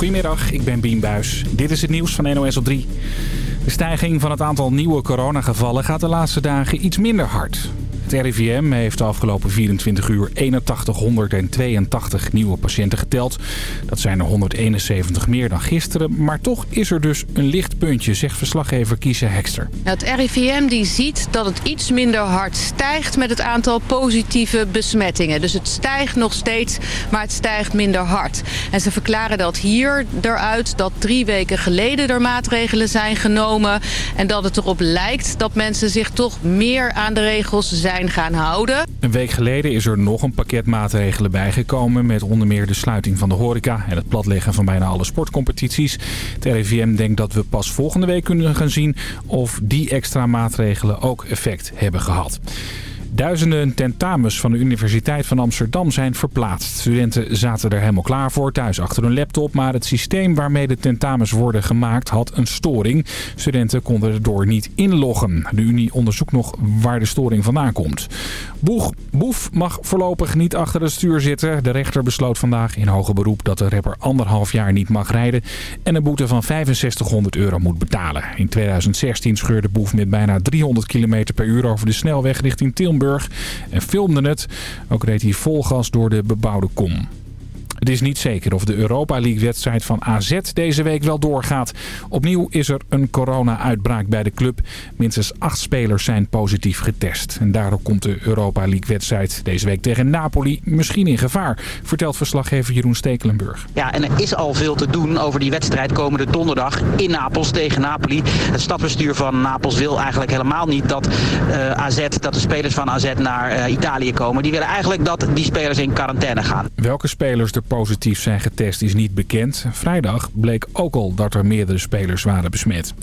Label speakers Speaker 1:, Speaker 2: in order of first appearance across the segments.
Speaker 1: Goedemiddag, ik ben Bien Buis. Dit is het nieuws van NOS op 3. De stijging van het aantal nieuwe coronagevallen gaat de laatste dagen iets minder hard. Het RIVM heeft de afgelopen 24 uur 8182 nieuwe patiënten geteld. Dat zijn er 171 meer dan gisteren. Maar toch is er dus een lichtpuntje, zegt verslaggever Kiesje Hekster.
Speaker 2: Het RIVM die ziet dat het iets minder hard stijgt met het aantal positieve besmettingen. Dus het stijgt nog steeds, maar het stijgt minder hard. En ze verklaren dat hier eruit dat drie weken geleden er maatregelen zijn genomen. En dat het erop lijkt dat mensen zich toch meer aan de regels zijn gaan houden.
Speaker 1: Een week geleden is er nog een pakket maatregelen bijgekomen... met onder meer de sluiting van de horeca en het platleggen van bijna alle sportcompetities. Het RIVM denkt dat we pas volgende week kunnen gaan zien... of die extra maatregelen ook effect hebben gehad. Duizenden tentamens van de Universiteit van Amsterdam zijn verplaatst. Studenten zaten er helemaal klaar voor, thuis achter hun laptop. Maar het systeem waarmee de tentamens worden gemaakt had een storing. Studenten konden erdoor niet inloggen. De Unie onderzoekt nog waar de storing vandaan komt. Boeg, Boef mag voorlopig niet achter het stuur zitten. De rechter besloot vandaag in hoger beroep dat de rapper anderhalf jaar niet mag rijden. En een boete van 6500 euro moet betalen. In 2016 scheurde Boef met bijna 300 km per uur over de snelweg richting Tilburg en filmde het. Ook reed hij vol gas door de bebouwde kom. Het is niet zeker of de Europa League-wedstrijd van AZ deze week wel doorgaat. Opnieuw is er een corona-uitbraak bij de club. Minstens acht spelers zijn positief getest. En daardoor komt de Europa League-wedstrijd deze week tegen Napoli misschien in gevaar, vertelt verslaggever Jeroen Stekelenburg.
Speaker 3: Ja, en er is al veel te doen over die wedstrijd komende donderdag in Napels tegen Napoli. Het stadsbestuur van Napels wil eigenlijk helemaal niet dat uh, AZ, dat de spelers van AZ naar uh, Italië komen. Die willen eigenlijk dat die spelers in quarantaine gaan.
Speaker 1: Welke spelers er positief zijn getest is niet bekend. Vrijdag bleek ook al dat er meerdere spelers waren besmet.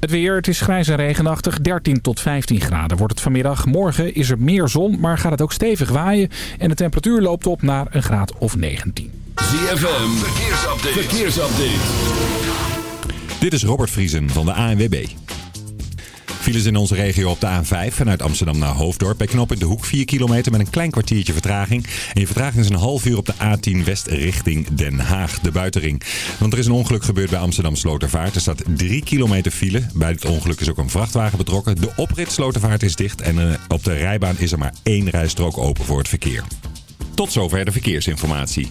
Speaker 1: Het weer, het is grijs en regenachtig. 13 tot 15 graden wordt het vanmiddag. Morgen is er meer zon, maar gaat het ook stevig waaien. En de temperatuur loopt op naar een graad of 19.
Speaker 4: ZFM, verkeersupdate. verkeersupdate.
Speaker 5: Dit is Robert Vriesen van de ANWB. Files in onze regio op de A5 vanuit Amsterdam naar Hoofddorp. Bij knop in de hoek 4 kilometer met een klein kwartiertje vertraging. En je vertraging is een half uur op de A10 West richting Den Haag, de buitenring. Want er is een ongeluk gebeurd bij Amsterdam Slotervaart. Er staat 3 kilometer file. Bij het ongeluk is ook een vrachtwagen betrokken. De oprit Slotervaart is dicht en op de rijbaan is er maar één rijstrook open voor het verkeer. Tot zover de verkeersinformatie.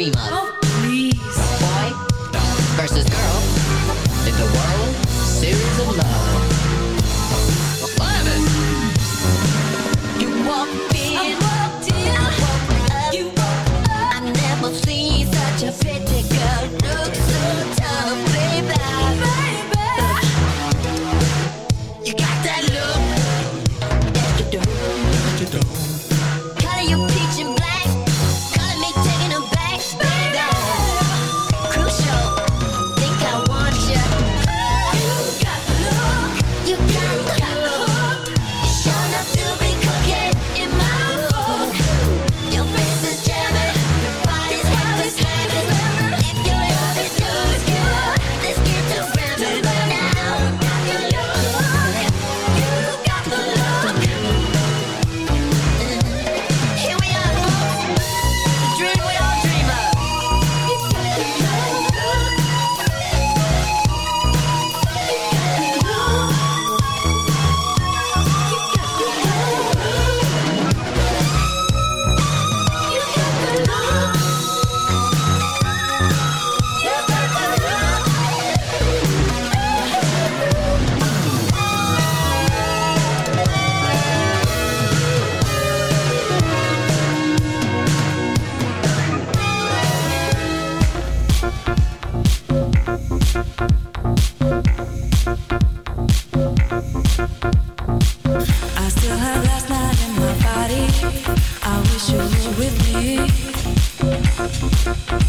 Speaker 6: rema。that
Speaker 7: with me.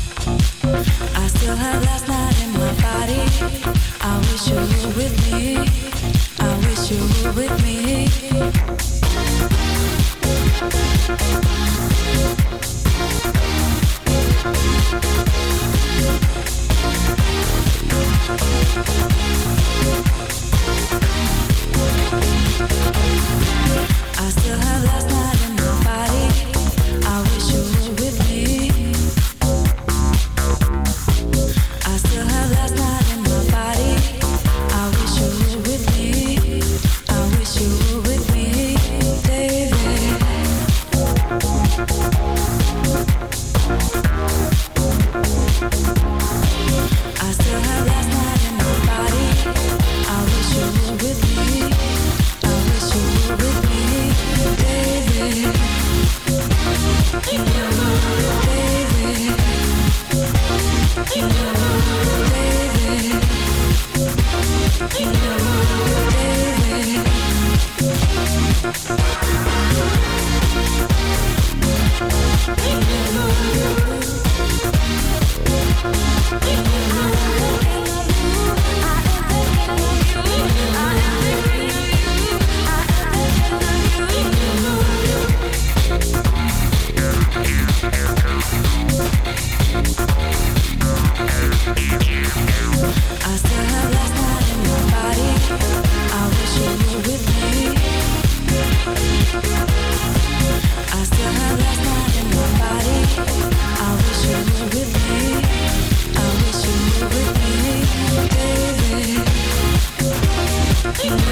Speaker 7: David.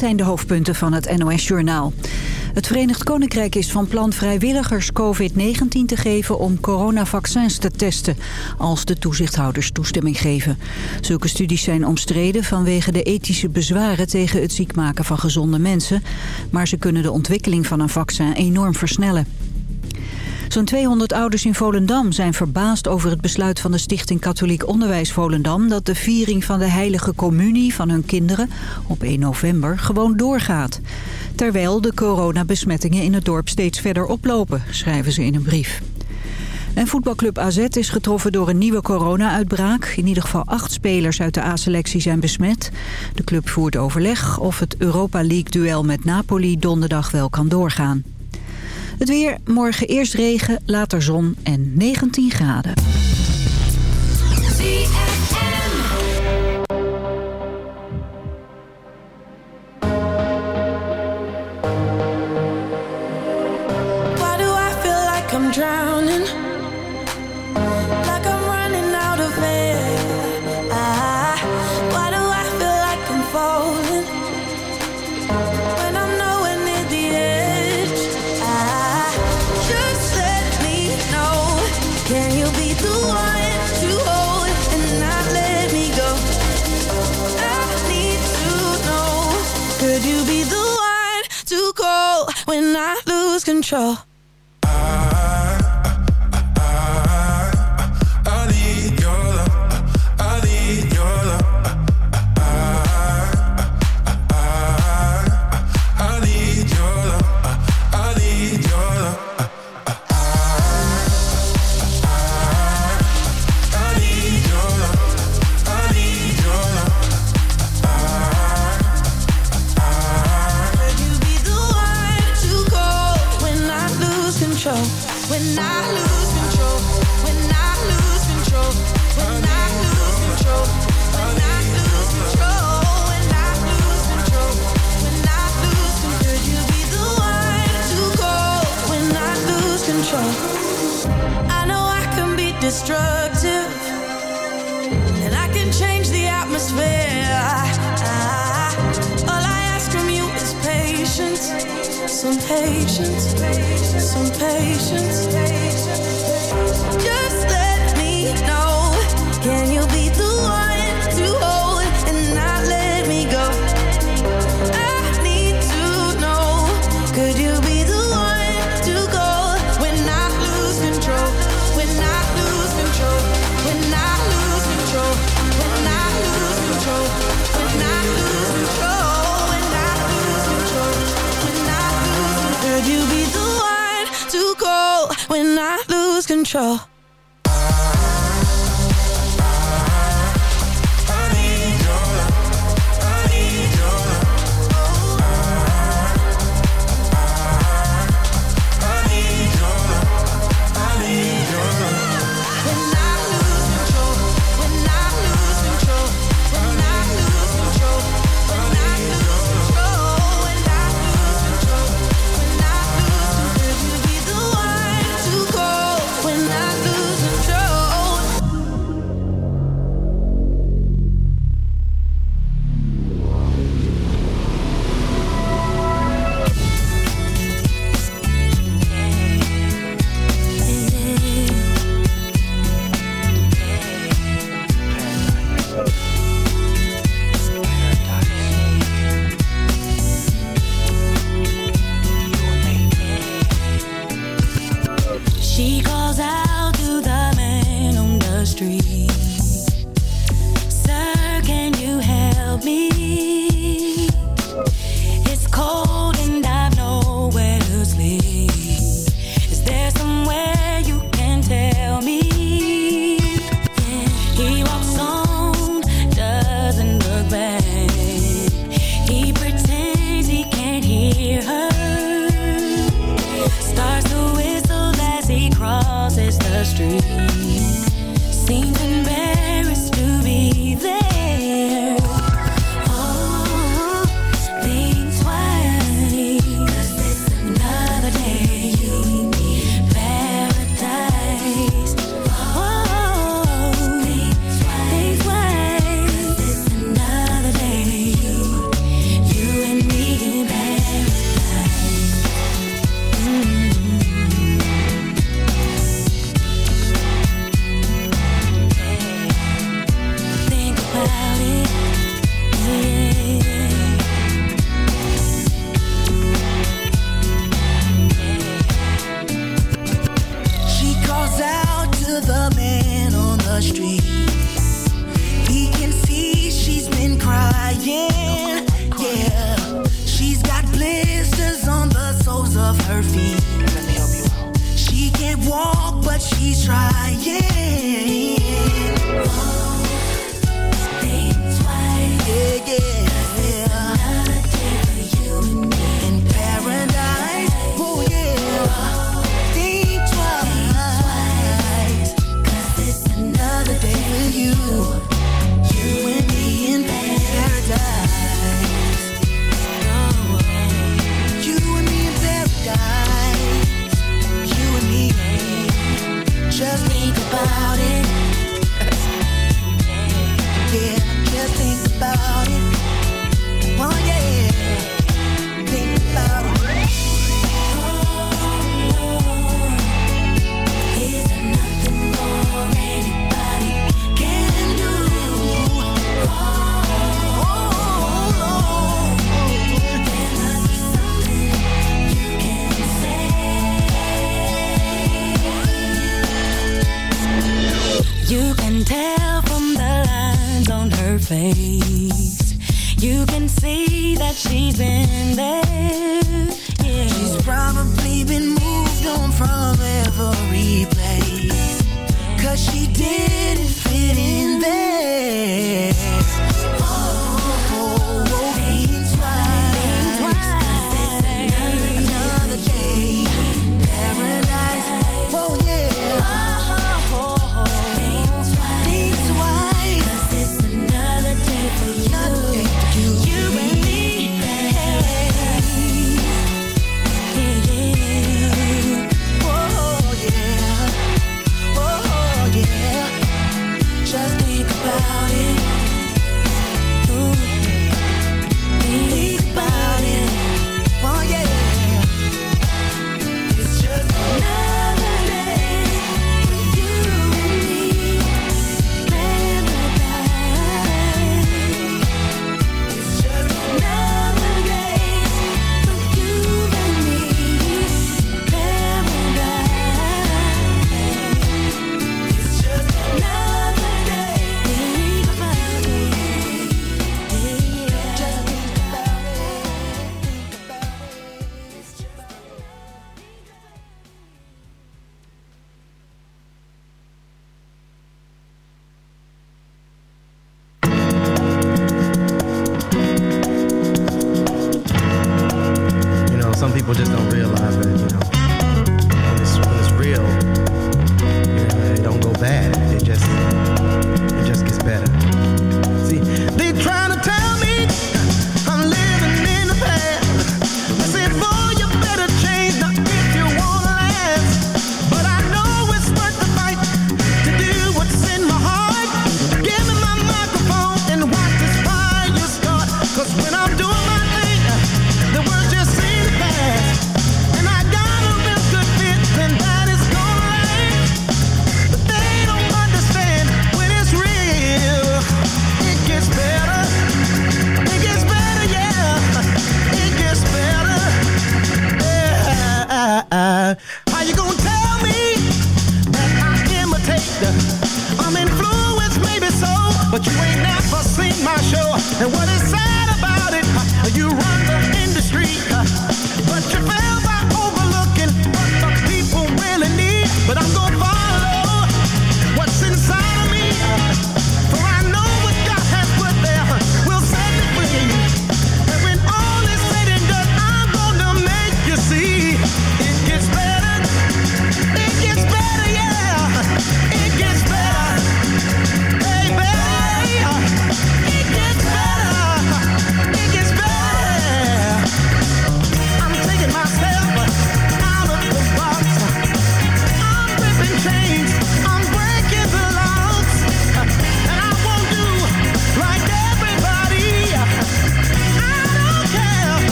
Speaker 8: zijn de hoofdpunten van het NOS-journaal. Het Verenigd Koninkrijk is van plan vrijwilligers COVID-19 te geven om coronavaccins te testen, als de toezichthouders toestemming geven. Zulke studies zijn omstreden vanwege de ethische bezwaren tegen het ziek maken van gezonde mensen, maar ze kunnen de ontwikkeling van een vaccin enorm versnellen. Zo'n 200 ouders in Volendam zijn verbaasd over het besluit van de Stichting Katholiek Onderwijs Volendam... dat de viering van de heilige communie van hun kinderen op 1 november gewoon doorgaat. Terwijl de coronabesmettingen in het dorp steeds verder oplopen, schrijven ze in een brief. En voetbalclub AZ is getroffen door een nieuwe corona-uitbraak. In ieder geval acht spelers uit de A-selectie zijn besmet. De club voert overleg of het Europa League-duel met Napoli donderdag wel kan doorgaan. Het weer, morgen eerst regen, later zon en 19 graden.
Speaker 6: When I lose control? Some patience. Control?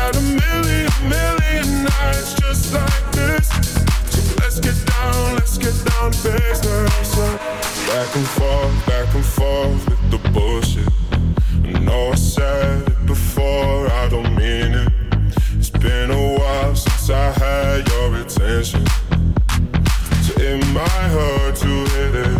Speaker 9: A million, million nights just like this. So let's get down, let's get down to business. Back and forth, back and forth with the bullshit. I know I said it before, I don't mean it. It's been a while since I had your attention. So it might hurt to hit it.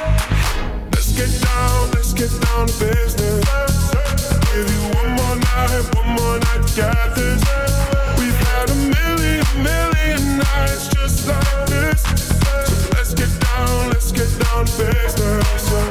Speaker 9: Let's get down, let's get down to business. Give you one more night, one more night. We've had a million, million nights just like this. So let's get down, let's get down to business.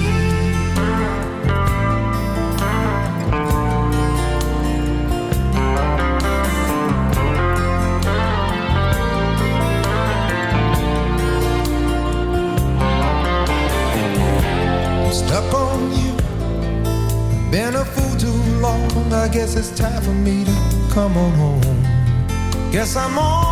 Speaker 10: come on home. Guess I'm on.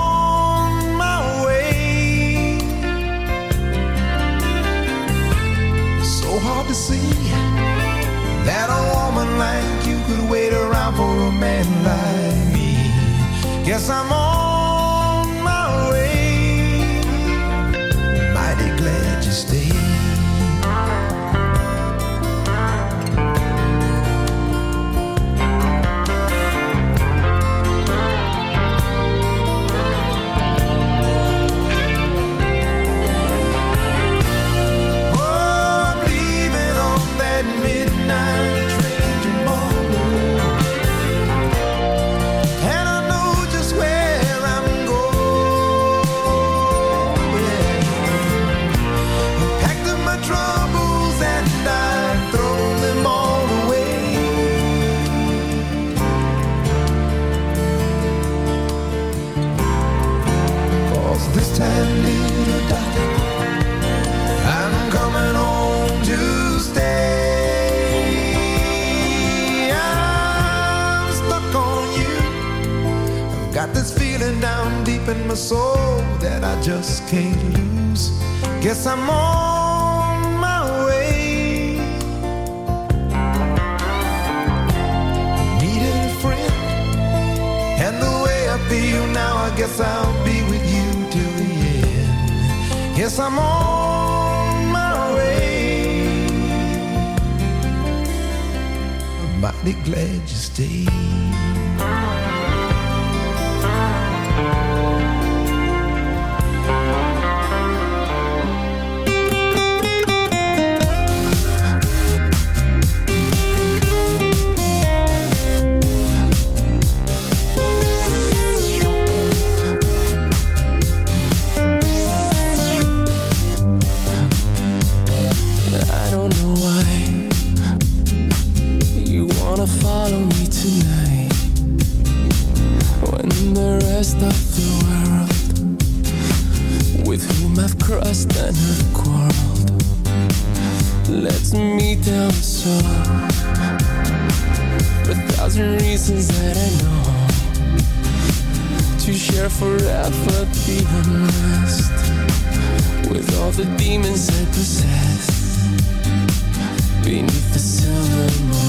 Speaker 10: For a
Speaker 7: thousand reasons that I know To share forever be unrest With all the demons I possess. Beneath the silver moon.